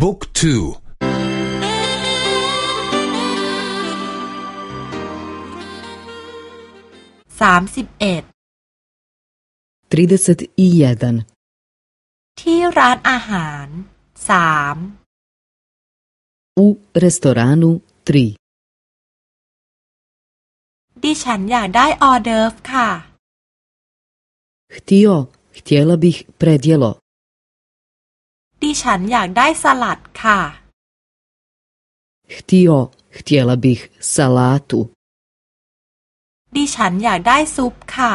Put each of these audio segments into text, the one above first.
บุ๊กทูสามสิบเอ็ดที่ร้านอาหารสาม U restoranu 3ดิฉันอยากได้ออเดิร์ฟค่ะ Htio, htjela bih predjelo. ดิฉันอยากได้สลัดค่ะ Htio, htjela bih salatu. ดิฉันอยากได้ซุปค่ะ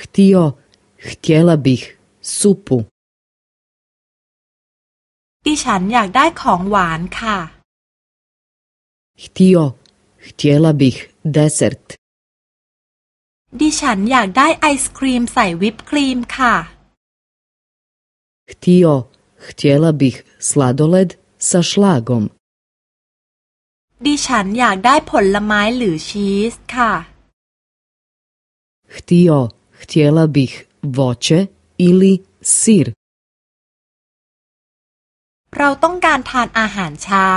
Htio, htjela bih supu. ดิฉันอยากได้ของหวานค่ะ Htio, htjela bih desert. ดิฉันอยากได้ไอศครีมใส่วิปครีมค่ะ Htio, htjela bih sladoled sa šlagom. ดิฉันอยากได้ผลไม้หรือชีสค่ะ Htio, htjela bih voće ili sir. เราต้องการทานอาหารเช้า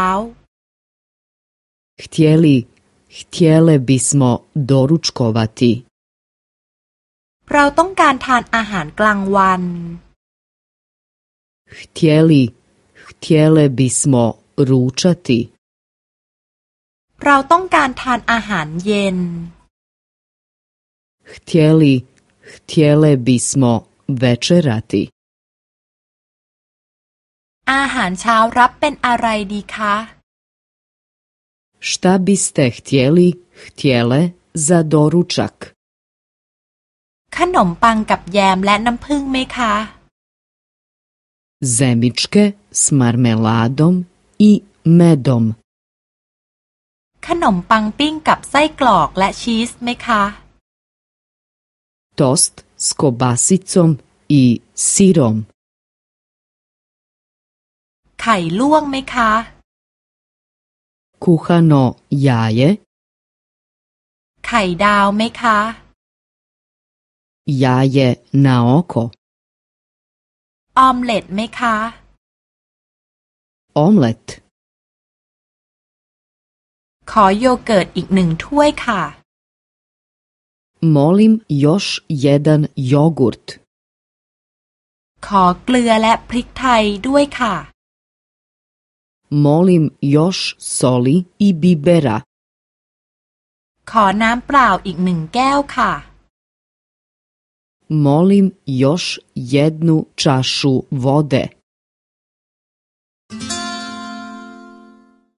Htjeli, htjele bismo doručkovati. เราต้องการทานอาหารกลางวัน Htjeli, htjele bismo ručati. เราต้องการทานอาหารเย็น Htjeli, htjele bismo večerati. อาหารเช้ารับเป็นอะไรดีคะ Šta biste htjeli, htjele za doručak? ขนมปังกับแยมและน้ำผึ้งไหมคะ Zemičke s marmeladom i medom. ขนมปังปิ้งกับไส้กรอกและชีสไหมคะ Tost s kobasicom i sirom. ไข่ลวกไหมคะ Kuhano jaje, ไข่ดาวไหมคะ jaje na oko, ออมเล็ตไหมคะ omlet, ขอโยเกิร์ตอีกหนึ่งถ้วยค่ะ molim još jedan jogurt, ขอเกลือและพริกไทยด้วยค่ะ molim još soli i bibera, ขอน้ำเปล่าอีกหนึ่งแก้วค่ะ molim još jednu čašu vode.